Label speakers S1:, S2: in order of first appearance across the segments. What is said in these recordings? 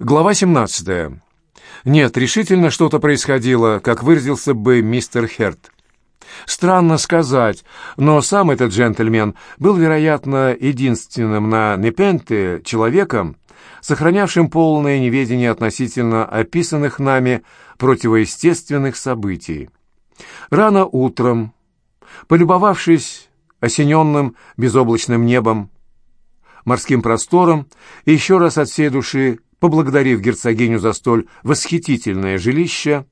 S1: Глава 17. Нет, решительно что-то происходило, как выразился бы мистер Херт. Странно сказать, но сам этот джентльмен был, вероятно, единственным на Непенте человеком, сохранявшим полное неведение относительно описанных нами противоестественных событий. Рано утром, полюбовавшись осененным безоблачным небом, морским простором и еще раз от всей души поблагодарив герцогиню за столь восхитительное жилище,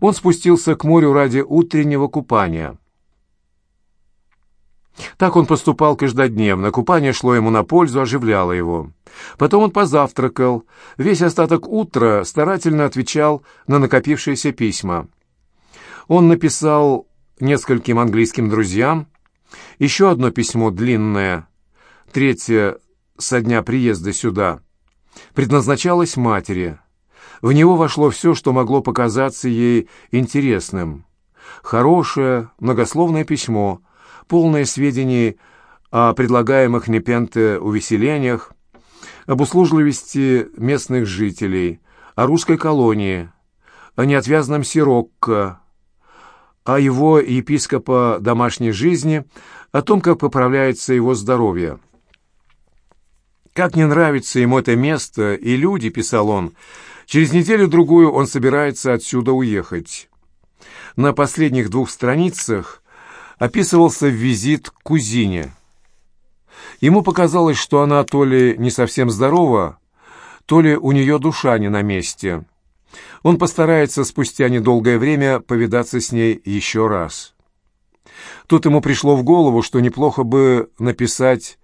S1: он спустился к морю ради утреннего купания. Так он поступал каждодневно, купание шло ему на пользу, оживляло его. Потом он позавтракал, весь остаток утра старательно отвечал на накопившиеся письма. Он написал нескольким английским друзьям, еще одно письмо длинное, третье со дня приезда сюда, предназначалось матери. В него вошло все, что могло показаться ей интересным. Хорошее, многословное письмо, полное сведений о предлагаемых Непенте увеселениях, об услужливости местных жителей, о русской колонии, о неотвязном Сирокко, о его епископа домашней жизни, о том, как поправляется его здоровье. «Как не нравится ему это место и люди», — писал он, — «через неделю-другую он собирается отсюда уехать». На последних двух страницах описывался визит к кузине. Ему показалось, что она то ли не совсем здорова, то ли у нее душа не на месте. Он постарается спустя недолгое время повидаться с ней еще раз. Тут ему пришло в голову, что неплохо бы написать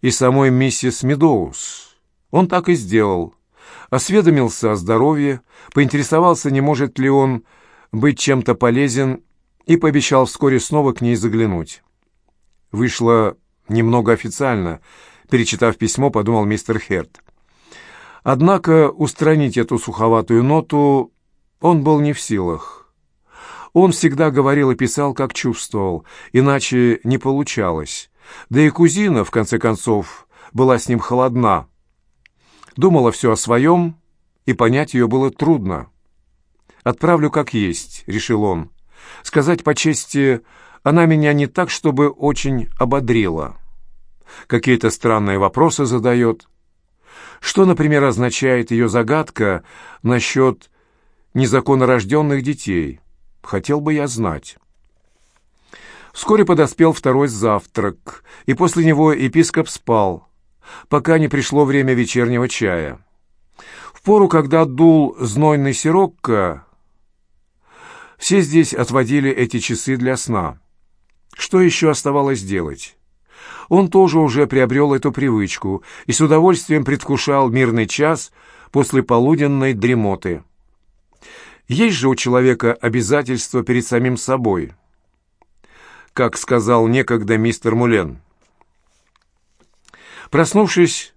S1: и самой миссис Медоуз. Он так и сделал. Осведомился о здоровье, поинтересовался, не может ли он быть чем-то полезен, и пообещал вскоре снова к ней заглянуть. Вышло немного официально. Перечитав письмо, подумал мистер Херт. Однако устранить эту суховатую ноту он был не в силах. Он всегда говорил и писал, как чувствовал, иначе не получалось. Да и кузина, в конце концов, была с ним холодна. Думала все о своем, и понять ее было трудно. «Отправлю как есть», — решил он. «Сказать по чести, она меня не так, чтобы очень ободрила. Какие-то странные вопросы задает. Что, например, означает ее загадка насчет незаконнорожденных детей? Хотел бы я знать». Вскоре подоспел второй завтрак, и после него епископ спал, пока не пришло время вечернего чая. В пору, когда дул знойный сирокко, все здесь отводили эти часы для сна. Что еще оставалось делать? Он тоже уже приобрел эту привычку и с удовольствием предвкушал мирный час после полуденной дремоты. Есть же у человека обязательства перед самим собой — как сказал некогда мистер Мулен. Проснувшись,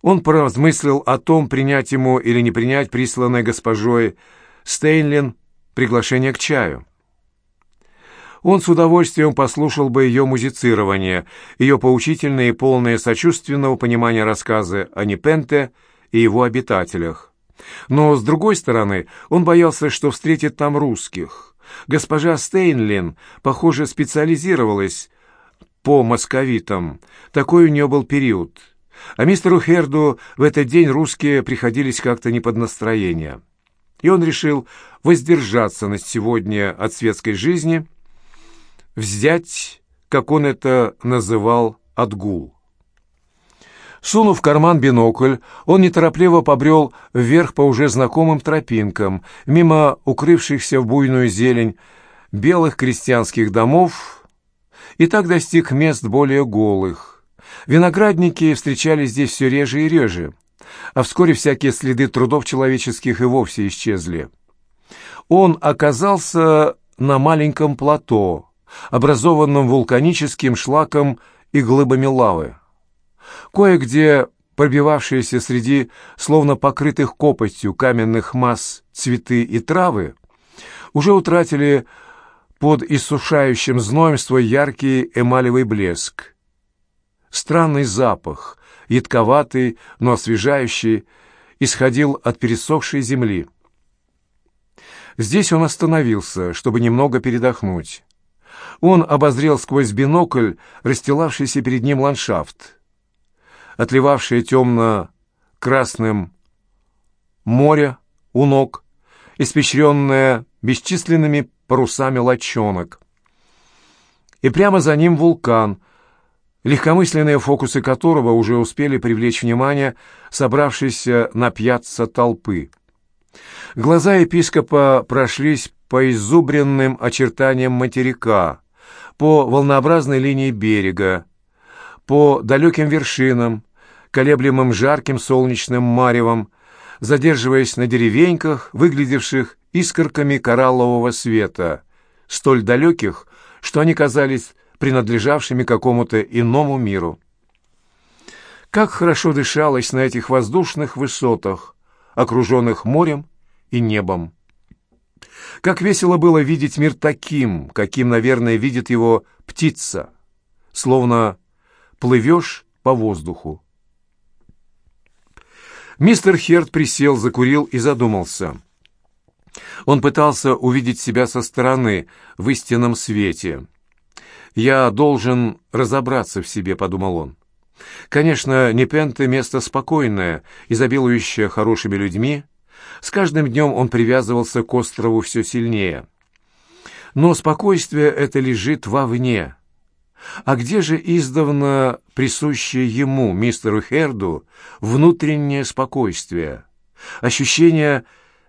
S1: он поразмыслил о том, принять ему или не принять присланное госпожой Стейнлин приглашение к чаю. Он с удовольствием послушал бы ее музицирование, ее поучительные и полные сочувственного понимания рассказы о Непенте и его обитателях. Но, с другой стороны, он боялся, что встретит там русских – Госпожа Стейнлин, похоже, специализировалась по московитам. Такой у нее был период. А мистеру Херду в этот день русские приходились как-то не под настроение. И он решил воздержаться на сегодня от светской жизни, взять, как он это называл, отгул. Сунув в карман бинокль, он неторопливо побрел вверх по уже знакомым тропинкам, мимо укрывшихся в буйную зелень белых крестьянских домов, и так достиг мест более голых. Виноградники встречались здесь все реже и реже, а вскоре всякие следы трудов человеческих и вовсе исчезли. Он оказался на маленьком плато, образованном вулканическим шлаком и глыбами лавы. Кое-где пробивавшиеся среди словно покрытых копотью каменных масс цветы и травы уже утратили под иссушающим зноем свой яркий эмалевый блеск. Странный запах, едковатый, но освежающий, исходил от пересохшей земли. Здесь он остановился, чтобы немного передохнуть. Он обозрел сквозь бинокль расстилавшийся перед ним ландшафт. Отливавшее темно-красным море у ног, испещренное бесчисленными парусами лодчонок. И прямо за ним вулкан, легкомысленные фокусы которого уже успели привлечь внимание собравшейся на пьяцца толпы. Глаза епископа прошлись по изубренным очертаниям материка, по волнообразной линии берега, по далеким вершинам, колеблемым жарким солнечным маревом, задерживаясь на деревеньках, выглядевших искорками кораллового света, столь далеких, что они казались принадлежавшими какому-то иному миру. Как хорошо дышалось на этих воздушных высотах, окруженных морем и небом. Как весело было видеть мир таким, каким, наверное, видит его птица, словно плывешь по воздуху. Мистер Херт присел, закурил и задумался. Он пытался увидеть себя со стороны, в истинном свете. «Я должен разобраться в себе», — подумал он. Конечно, Непенте — место спокойное, изобилующее хорошими людьми, с каждым днем он привязывался к острову все сильнее. Но спокойствие это лежит вовне. А где же издавна присущее ему, мистеру Херду, внутреннее спокойствие, ощущение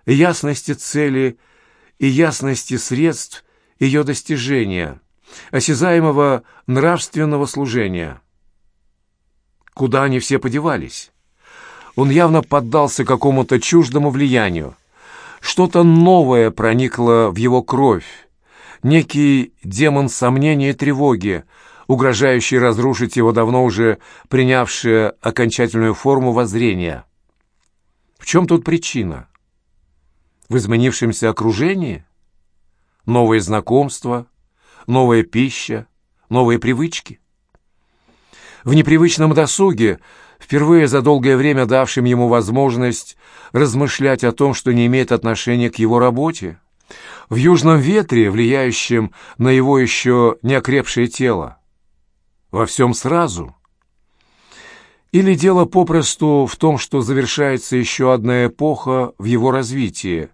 S1: ясности цели и ясности средств ее достижения, осязаемого нравственного служения? Куда они все подевались? Он явно поддался какому-то чуждому влиянию. Что-то новое проникло в его кровь, некий демон сомнения и тревоги, угрожающий разрушить его давно уже принявшее окончательную форму воззрения. В чем тут причина? В изменившемся окружении? Новые знакомства, новая пища, новые привычки? В непривычном досуге – впервые за долгое время давшим ему возможность размышлять о том, что не имеет отношения к его работе, в южном ветре, влияющем на его еще не окрепшее тело, во всем сразу. Или дело попросту в том, что завершается еще одна эпоха в его развитии,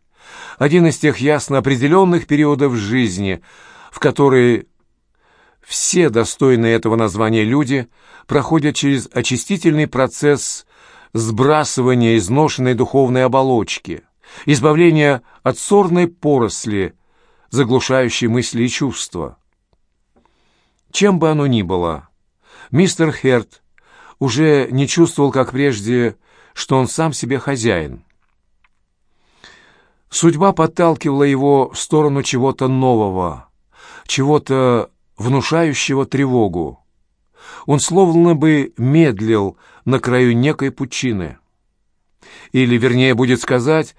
S1: один из тех ясно определенных периодов жизни, в который все достойные этого названия люди проходят через очистительный процесс сбрасывания изношенной духовной оболочки, избавления от сорной поросли, заглушающей мысли и чувства. Чем бы оно ни было, мистер Херт уже не чувствовал, как прежде, что он сам себе хозяин. Судьба подталкивала его в сторону чего-то нового, чего-то внушающего тревогу. Он словно бы медлил на краю некой пучины. Или, вернее, будет сказать,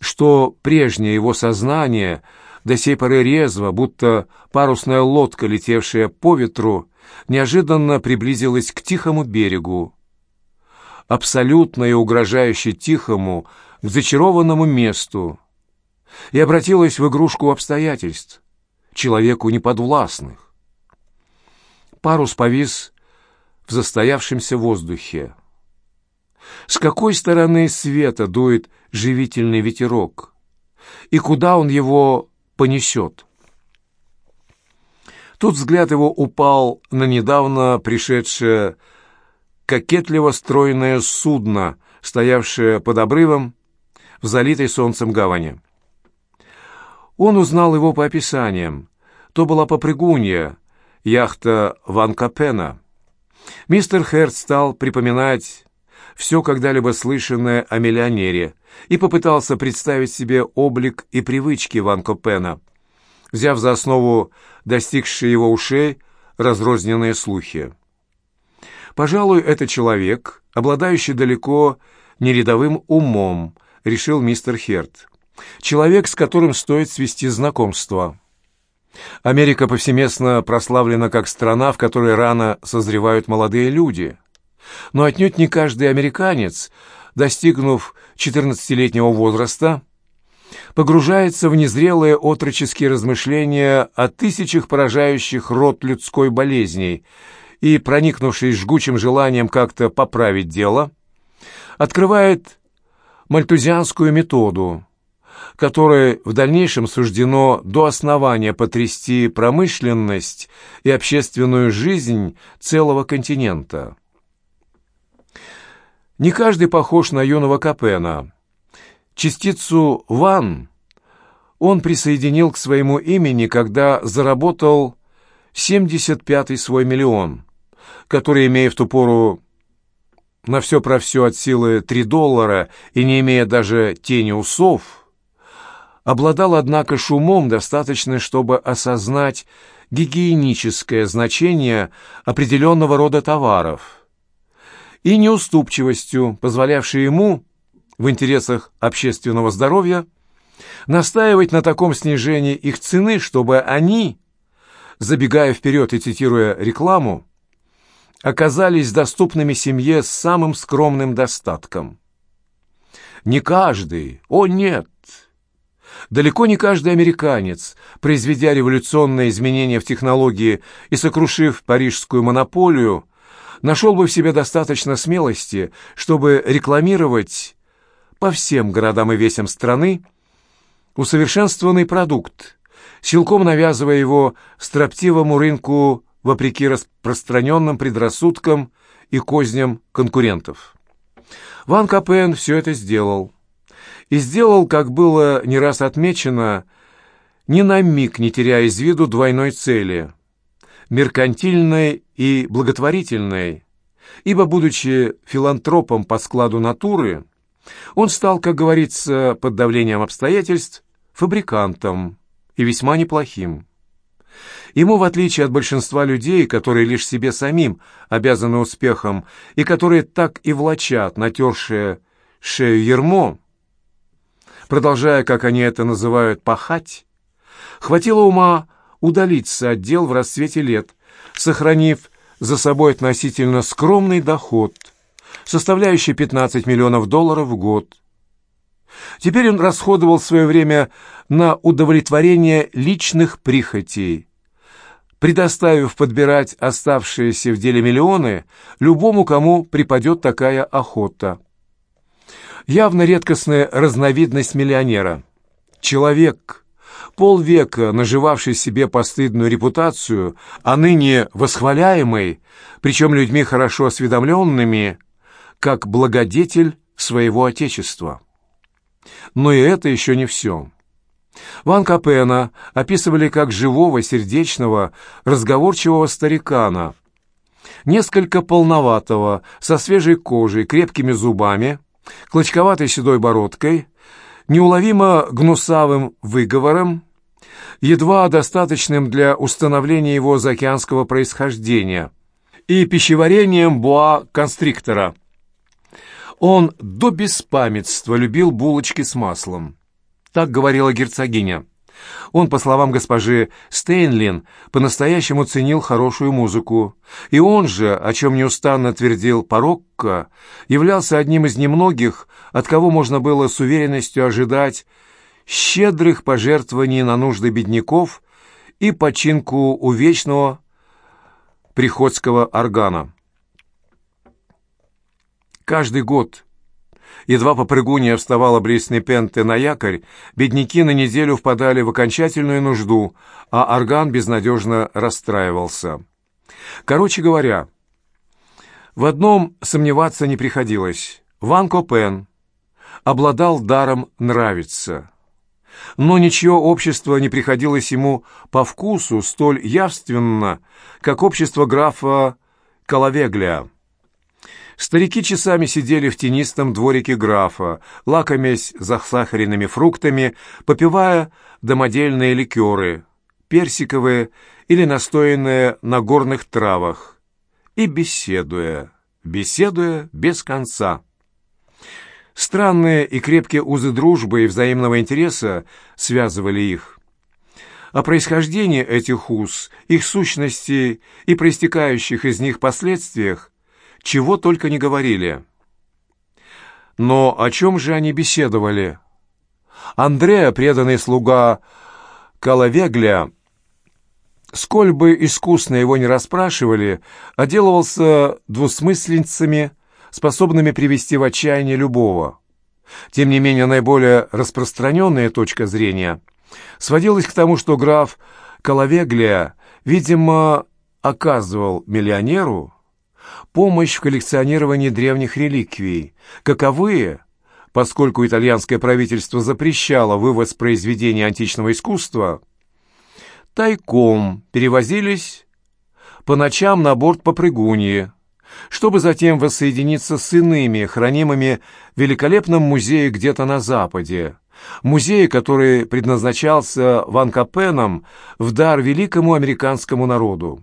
S1: что прежнее его сознание до сей поры резво, будто парусная лодка, летевшая по ветру, неожиданно приблизилась к тихому берегу. Абсолютно и угрожающе тихому, к зачарованному месту, и обратилась в игрушку обстоятельств, человеку неподвластных. Парус повис в застоявшемся воздухе. С какой стороны света дует живительный ветерок? И куда он его понесет? Тут взгляд его упал на недавно пришедшее кокетливо стройное судно, стоявшее под обрывом в залитой солнцем гавани. Он узнал его по описаниям. То была попрыгунья, яхта Ван Капена. Мистер Херт стал припоминать все когда-либо слышанное о миллионере и попытался представить себе облик и привычки Ван Капена, взяв за основу достигшие его ушей разрозненные слухи. «Пожалуй, это человек, обладающий далеко не рядовым умом», — решил мистер Херт. «Человек, с которым стоит свести знакомство». Америка повсеместно прославлена как страна, в которой рано созревают молодые люди. Но отнюдь не каждый американец достигнув 14-летнего возраста, погружается в незрелые отроческие размышления о тысячах поражающих род людской болезней и, проникнувшись жгучим желанием как-то поправить дело, открывает мальтузианскую методу, которой в дальнейшем суждено до основания потрясти промышленность и общественную жизнь целого континента. Не каждый похож на юного Капена. Частицу «Ван» он присоединил к своему имени, когда заработал 75-й свой миллион, который, имея в ту пору на все про все от силы 3 доллара и не имея даже тени усов, обладал, однако, шумом, достаточно, чтобы осознать гигиеническое значение определенного рода товаров, и неуступчивостью, позволявшей ему, в интересах общественного здоровья, настаивать на таком снижении их цены, чтобы они, забегая вперед и цитируя рекламу, оказались доступными семье с самым скромным достатком. Не каждый, о нет, далеко не каждый американец, произведя революционные изменения в технологии и сокрушив парижскую монополию, нашел бы в себе достаточно смелости, чтобы рекламировать по всем городам и весям страны усовершенствованный продукт, силком навязывая его строптивому рынку вопреки распространенным предрассудкам и козням конкурентов. Ван Капен все это сделал. И сделал, как было не раз отмечено, ни на миг не теряя из виду двойной цели – меркантильной и благотворительной, ибо, будучи филантропом по складу натуры, он стал, как говорится, под давлением обстоятельств, фабрикантом и весьма неплохим. Ему, в отличие от большинства людей, которые лишь себе самим обязаны успехом и которые так и влачат натершие шею ермо, продолжая, как они это называют, пахать, хватило ума удалиться от дел в расцвете лет, сохранив за собой относительно скромный доход, составляющий 15 миллионов долларов в год. Теперь он расходовал свое время на удовлетворение личных прихотей, предоставив подбирать оставшиеся в деле миллионы любому, кому припадет такая охота. Явно редкостная разновидность миллионера. Человек, полвека наживавший себе постыдную репутацию, а ныне восхваляемый, причем людьми хорошо осведомленными, как благодетель своего Отечества. Но и это еще не все. Ван Капена описывали как живого, сердечного, разговорчивого старикана, несколько полноватого, со свежей кожей, крепкими зубами, клочковатой седой бородкой, неуловимо гнусавым выговором, едва достаточным для установления его заокеанского происхождения, и пищеварением боа-констриктора. Он до беспамятства любил булочки с маслом. Так говорила герцогиня. Он, по словам госпожи Стейнлин, по-настоящему ценил хорошую музыку. И он же, о чем неустанно твердил Порокко, являлся одним из немногих, от кого можно было с уверенностью ожидать щедрых пожертвований на нужды бедняков и починку увечного приходского органа. Каждый год Едва попрыгунья вставала близ Непенты на якорь, бедняки на неделю впадали в окончательную нужду, а орган безнадежно расстраивался. Короче говоря, в одном сомневаться не приходилось. Ван Копен обладал даром нравиться. Но ничье общество не приходилось ему по вкусу столь явственно, как общество графа Калавеглия. Старики часами сидели в тенистом дворике графа, лакомясь засахаренными фруктами, попивая домодельные ликеры, персиковые или настоянные на горных травах, и беседуя, беседуя без конца. Странные и крепкие узы дружбы и взаимного интереса связывали их. О происхождении этих уз, их сущности и проистекающих из них последствиях чего только не говорили. Но о чем же они беседовали? Андреа, преданный слуга Калавегля, сколь бы искусно его не расспрашивали, отделывался двусмысленцами, способными привести в отчаяние любого. Тем не менее, наиболее распространенная точка зрения сводилась к тому, что граф Калавеглия, видимо, оказывал миллионеру помощь в коллекционировании древних реликвий, каковые, поскольку итальянское правительство запрещало вывоз произведений античного искусства, тайком перевозились по ночам на борт попрыгуньи, чтобы затем воссоединиться с иными, хранимыми в великолепном музее где-то на Западе, музее, который предназначался Ван Капеном в дар великому американскому народу.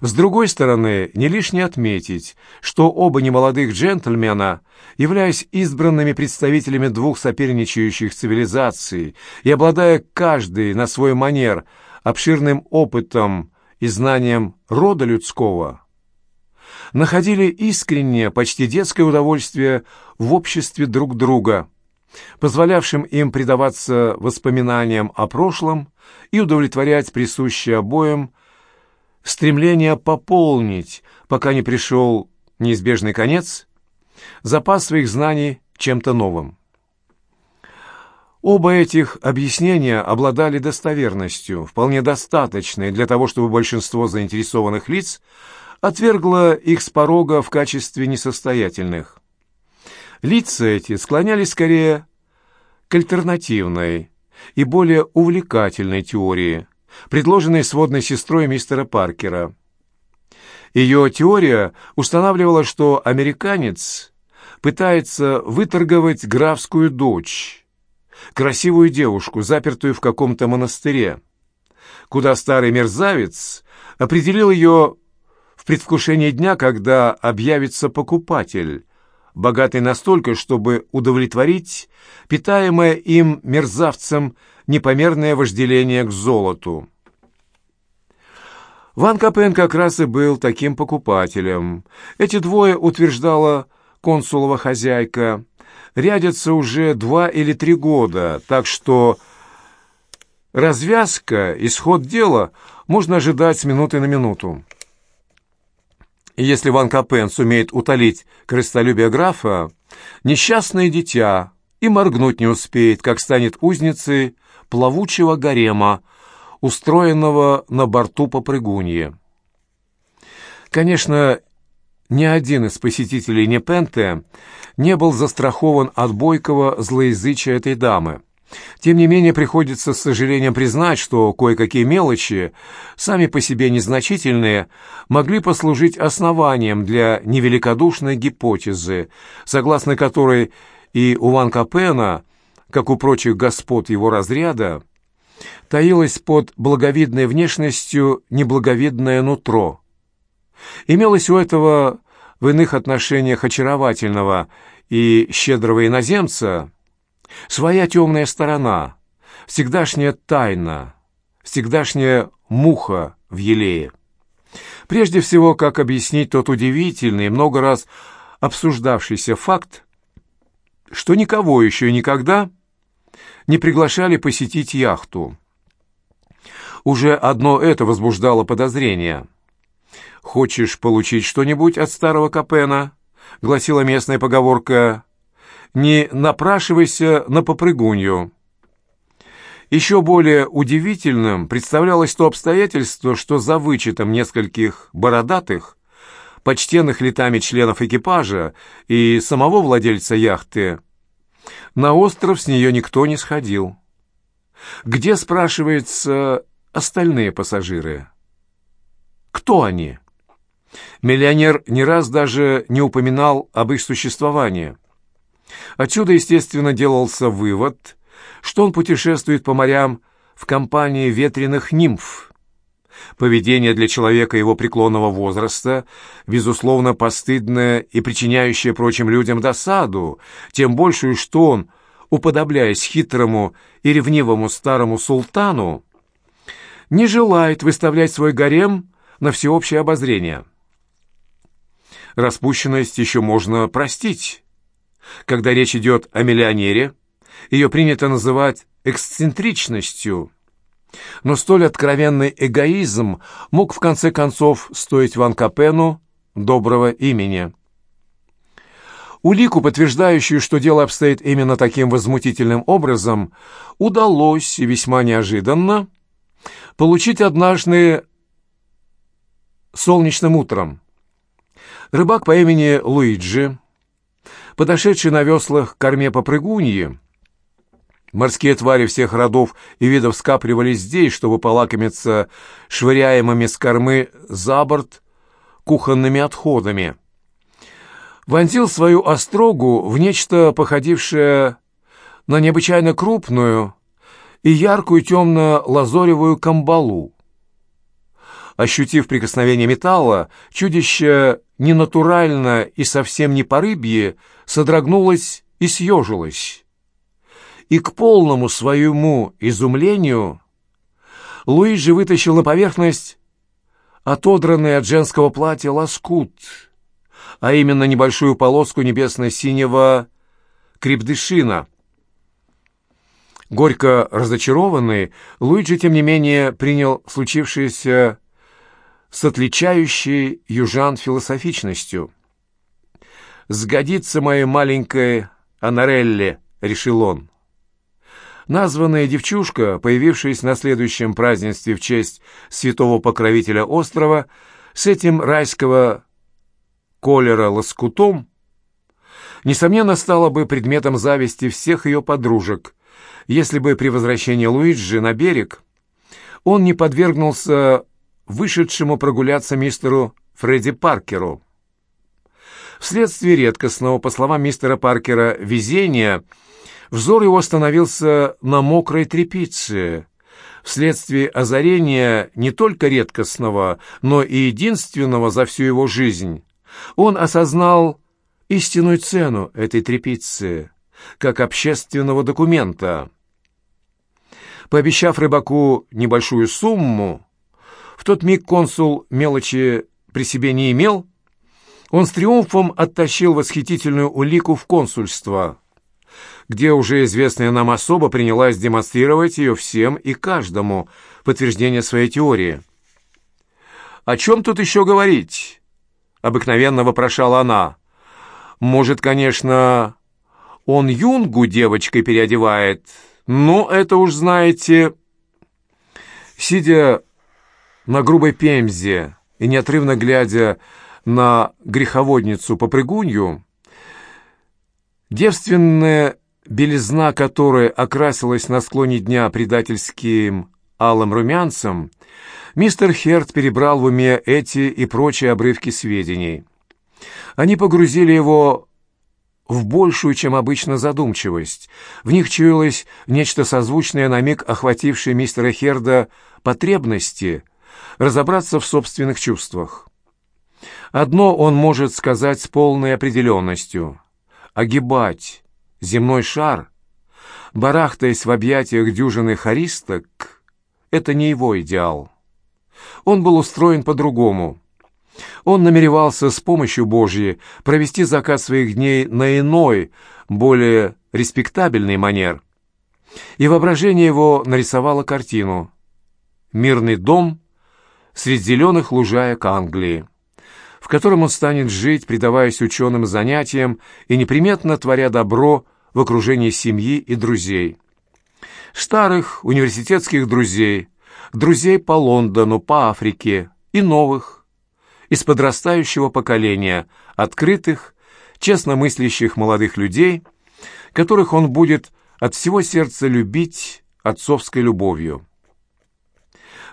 S1: С другой стороны, не лишне отметить, что оба немолодых джентльмена, являясь избранными представителями двух соперничающих цивилизаций и обладая каждый на свой манер обширным опытом и знанием рода людского, находили искреннее, почти детское удовольствие в обществе друг друга, позволявшим им предаваться воспоминаниям о прошлом и удовлетворять присущее обоим стремление пополнить, пока не пришел неизбежный конец, запас своих знаний чем-то новым. Оба этих объяснения обладали достоверностью, вполне достаточной для того, чтобы большинство заинтересованных лиц отвергло их с порога в качестве несостоятельных. Лица эти склонялись скорее к альтернативной и более увлекательной теории, предложенной сводной сестрой мистера Паркера. Ее теория устанавливала, что американец пытается выторговать графскую дочь, красивую девушку, запертую в каком-то монастыре, куда старый мерзавец определил ее в предвкушении дня, когда объявится покупатель, богатый настолько, чтобы удовлетворить питаемое им мерзавцем непомерное вожделение к золоту. Ван Капен как раз и был таким покупателем. Эти двое, утверждала консулова хозяйка, рядятся уже два или три года, так что развязка, исход дела можно ожидать с минуты на минуту. И если Ван Капен сумеет утолить крестолюбие графа, несчастное дитя и моргнуть не успеет, как станет узницей плавучего гарема, устроенного на борту попрыгуньи. Конечно, ни один из посетителей Непенте не был застрахован от бойкого злоязычия этой дамы. Тем не менее, приходится с сожалением признать, что кое-какие мелочи, сами по себе незначительные, могли послужить основанием для невеликодушной гипотезы, согласно которой и у Ван Капена, как у прочих господ его разряда, таилось под благовидной внешностью неблаговидное нутро. Имелось у этого в иных отношениях очаровательного и щедрого иноземца своя темная сторона, всегдашняя тайна, всегдашняя муха в елее. Прежде всего, как объяснить тот удивительный, много раз обсуждавшийся факт, что никого еще никогда не приглашали посетить яхту. Уже одно это возбуждало подозрения. «Хочешь получить что-нибудь от старого Капена?» — гласила местная поговорка. «Не напрашивайся на попрыгунью». Еще более удивительным представлялось то обстоятельство, что за вычетом нескольких бородатых, почтенных летами членов экипажа и самого владельца яхты, на остров с нее никто не сходил. Где, спрашивается, остальные пассажиры? Кто они? Миллионер не раз даже не упоминал об их существовании. Отсюда, естественно, делался вывод, что он путешествует по морям в компании ветреных нимф. Поведение для человека его преклонного возраста, безусловно, постыдное и причиняющее прочим людям досаду, тем большую, что он, уподобляясь хитрому и ревнивому старому султану, не желает выставлять свой гарем на всеобщее обозрение. Распущенность еще можно простить. Когда речь идет о миллионере, ее принято называть эксцентричностью. Но столь откровенный эгоизм мог в конце концов стоить Ван Капену доброго имени. Улику, подтверждающую, что дело обстоит именно таким возмутительным образом, удалось, и весьма неожиданно, получить однажды солнечным утром. Рыбак по имени Луиджи, подошедший на веслах к корме попрыгуньи, Морские твари всех родов и видов скапливались здесь, чтобы полакомиться швыряемыми с кормы за борт кухонными отходами. Вонзил свою острогу в нечто походившее на необычайно крупную и яркую темно-лазоревую камбалу. Ощутив прикосновение металла, чудище ненатурально и совсем не по рыбье содрогнулось и съежилось и к полному своему изумлению Луиджи вытащил на поверхность отодранный от женского платья лоскут, а именно небольшую полоску небесно-синего крепдышина. Горько разочарованный, Луиджи, тем не менее, принял случившееся с отличающей южан философичностью. «Сгодится моей маленькой Анарелле», — решил он. Названная девчушка, появившаяся на следующем празднестве в честь святого покровителя острова, с этим райского колера лоскутом, несомненно, стала бы предметом зависти всех ее подружек, если бы при возвращении Луиджи на берег он не подвергнулся вышедшему прогуляться мистеру Фредди Паркеру. Вследствие редкостного, по словам мистера Паркера, везения – Взор его остановился на мокрой тряпице. Вследствие озарения не только редкостного, но и единственного за всю его жизнь, он осознал истинную цену этой тряпицы, как общественного документа. Пообещав рыбаку небольшую сумму, в тот миг консул мелочи при себе не имел, он с триумфом оттащил восхитительную улику в консульство – где уже известная нам особа принялась демонстрировать ее всем и каждому, подтверждение своей теории. «О чем тут еще говорить?» — обыкновенно вопрошала она. «Может, конечно, он юнгу девочкой переодевает, но это уж знаете...» Сидя на грубой пемзе и неотрывно глядя на греховодницу-попрыгунью, девственная белизна которой окрасилась на склоне дня предательским алым румянцем, мистер Херт перебрал в уме эти и прочие обрывки сведений. Они погрузили его в большую, чем обычно, задумчивость. В них чуялось нечто созвучное на миг охватившее мистера Херда потребности разобраться в собственных чувствах. Одно он может сказать с полной определенностью — огибать, земной шар, барахтаясь в объятиях дюжины харисток, это не его идеал. Он был устроен по-другому. Он намеревался с помощью Божьей провести закат своих дней на иной, более респектабельный манер. И воображение его нарисовало картину. Мирный дом среди зеленых лужаек Англии в котором он станет жить, предаваясь ученым занятиям и неприметно творя добро в окружении семьи и друзей. Старых университетских друзей, друзей по Лондону, по Африке и новых, из подрастающего поколения, открытых, честно мыслящих молодых людей, которых он будет от всего сердца любить отцовской любовью.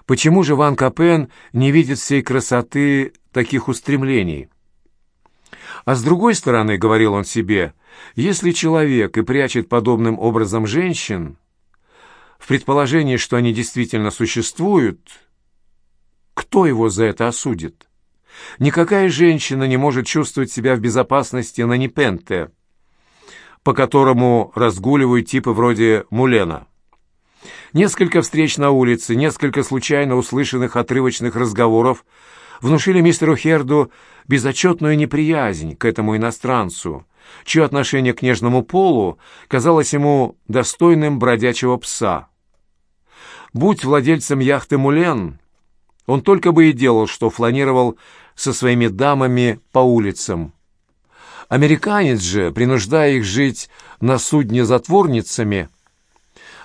S1: Почему же Ван Капен не видит всей красоты таких устремлений? А с другой стороны, говорил он себе, если человек и прячет подобным образом женщин, в предположении, что они действительно существуют, кто его за это осудит? Никакая женщина не может чувствовать себя в безопасности на Непенте, по которому разгуливают типы вроде Мулена. Несколько встреч на улице, несколько случайно услышанных отрывочных разговоров внушили мистеру Херду безотчетную неприязнь к этому иностранцу, чье отношение к нежному полу казалось ему достойным бродячего пса. Будь владельцем яхты «Мулен», он только бы и делал, что фланировал со своими дамами по улицам. Американец же, принуждая их жить на судне затворницами,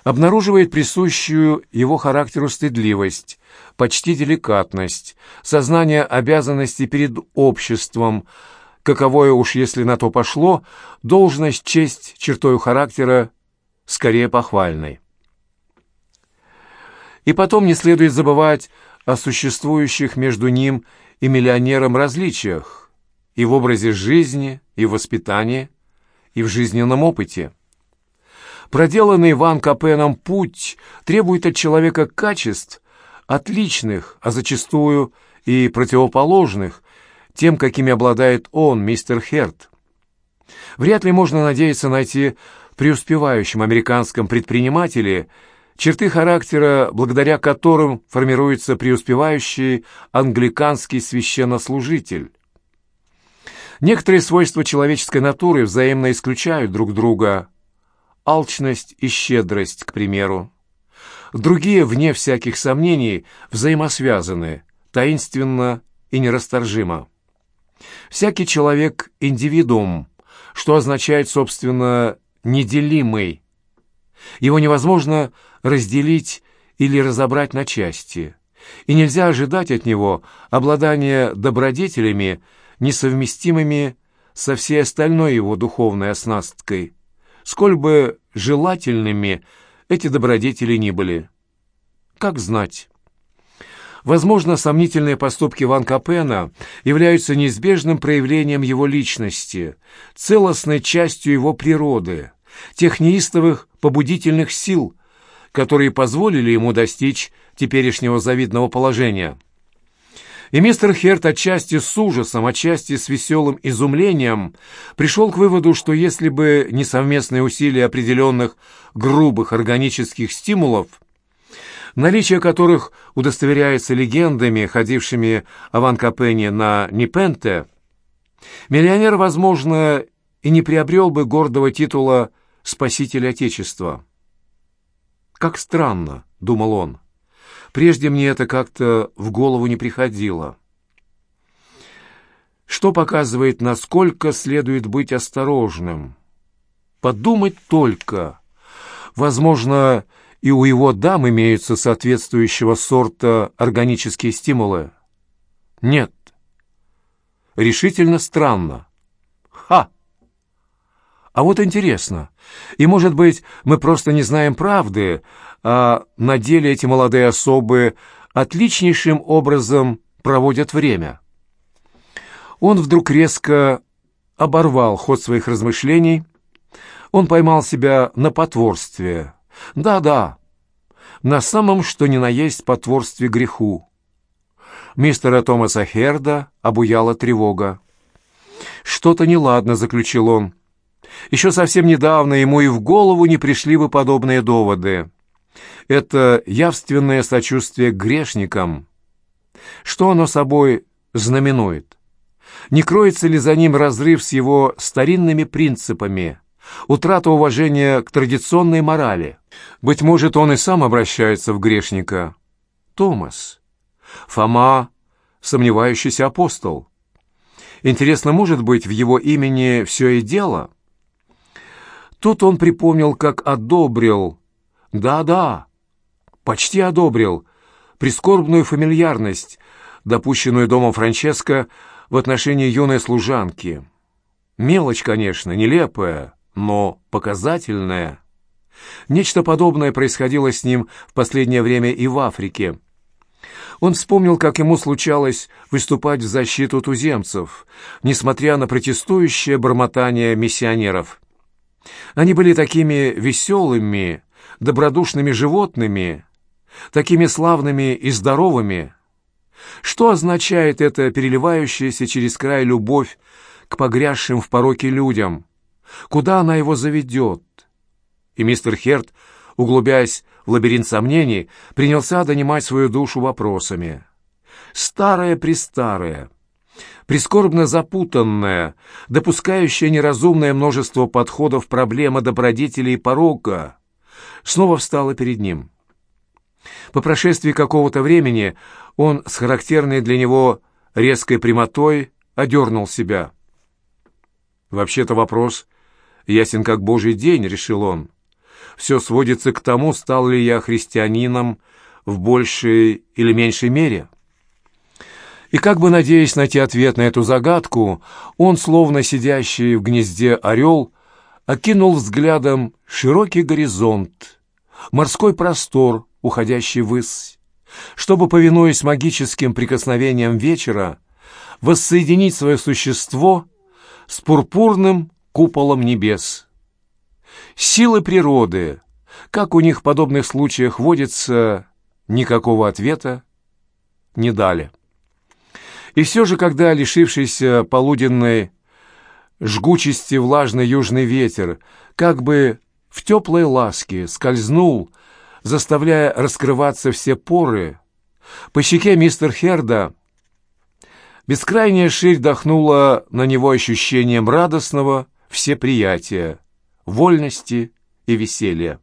S1: обнаруживает присущую его характеру стыдливость, почти деликатность, сознание обязанностей перед обществом, каковое уж, если на то пошло, должность, честь чертою характера скорее похвальной. И потом не следует забывать о существующих между ним и миллионером различиях и в образе жизни, и в воспитании, и в жизненном опыте. Проделанный Ван Капеном путь требует от человека качеств, отличных, а зачастую и противоположных тем, какими обладает он, мистер Херт. Вряд ли можно надеяться найти преуспевающем американском предпринимателе черты характера, благодаря которым формируется преуспевающий англиканский священнослужитель. Некоторые свойства человеческой натуры взаимно исключают друг друга. Алчность и щедрость, к примеру. Другие, вне всяких сомнений, взаимосвязаны, таинственно и нерасторжимо. Всякий человек – индивидуум, что означает, собственно, неделимый. Его невозможно разделить или разобрать на части, и нельзя ожидать от него обладания добродетелями, несовместимыми со всей остальной его духовной оснасткой, сколь бы желательными эти добродетели ни были. Как знать? Возможно, сомнительные поступки Ван Капена являются неизбежным проявлением его личности, целостной частью его природы, тех неистовых побудительных сил, которые позволили ему достичь теперешнего завидного положения. И мистер Херт отчасти с ужасом, отчасти с веселым изумлением пришел к выводу, что если бы не совместные усилия определенных грубых органических стимулов, наличие которых удостоверяется легендами, ходившими о Ван Капене на Непенте, миллионер, возможно, и не приобрел бы гордого титула «Спасителя Отечества». «Как странно», — думал он, — «прежде мне это как-то в голову не приходило». Что показывает, насколько следует быть осторожным. Подумать только. Возможно, и у его дам имеются соответствующего сорта органические стимулы? Нет. Решительно странно. Ха! А вот интересно. И, может быть, мы просто не знаем правды, а на деле эти молодые особы отличнейшим образом проводят время. Он вдруг резко оборвал ход своих размышлений. Он поймал себя на потворстве, да-да, на самом что ни на есть потворстве греху. Мистера Томаса Херда обуяла тревога. «Что-то неладно», — заключил он. «Еще совсем недавно ему и в голову не пришли бы подобные доводы. Это явственное сочувствие к грешникам. Что оно собой знаменует? Не кроется ли за ним разрыв с его старинными принципами?» Утрата уважения к традиционной морали. Быть может, он и сам обращается в грешника. Томас. Фома, сомневающийся апостол. Интересно, может быть, в его имени все и дело? Тут он припомнил, как одобрил, да-да, почти одобрил, прискорбную фамильярность, допущенную домом Франческо в отношении юной служанки. Мелочь, конечно, нелепая, но показательное. Нечто подобное происходило с ним в последнее время и в Африке. Он вспомнил, как ему случалось выступать в защиту туземцев, несмотря на протестующее бормотание миссионеров. Они были такими веселыми, добродушными животными, такими славными и здоровыми. Что означает эта переливающаяся через край любовь к погрязшим в пороке людям? Куда она его заведет? И мистер Херт, углубяясь в лабиринт сомнений, принялся донимать свою душу вопросами. Старое-престарое. прискорбно запутанная, допускающая неразумное множество подходов проблема добродетели и порока, снова встала перед ним. По прошествии какого-то времени он с характерной для него резкой прямотой одернул себя. «Вообще-то вопрос ясен как божий день», — решил он. «Все сводится к тому, стал ли я христианином в большей или меньшей мере». И как бы надеясь найти ответ на эту загадку, он, словно сидящий в гнезде орел, окинул взглядом широкий горизонт, морской простор, уходящий ввысь, чтобы, повинуясь магическим прикосновениям вечера, воссоединить свое существо с пурпурным куполом небес. Силы природы, как у них в подобных случаях водится, никакого ответа не дали. И все же, когда лишившийся полуденной жгучести влажный южный ветер как бы в теплой ласке скользнул, заставляя раскрываться все поры, по щеке мистер Херда бескрайняя ширь дохнула на него ощущением радостного всеприятия, вольности и веселья.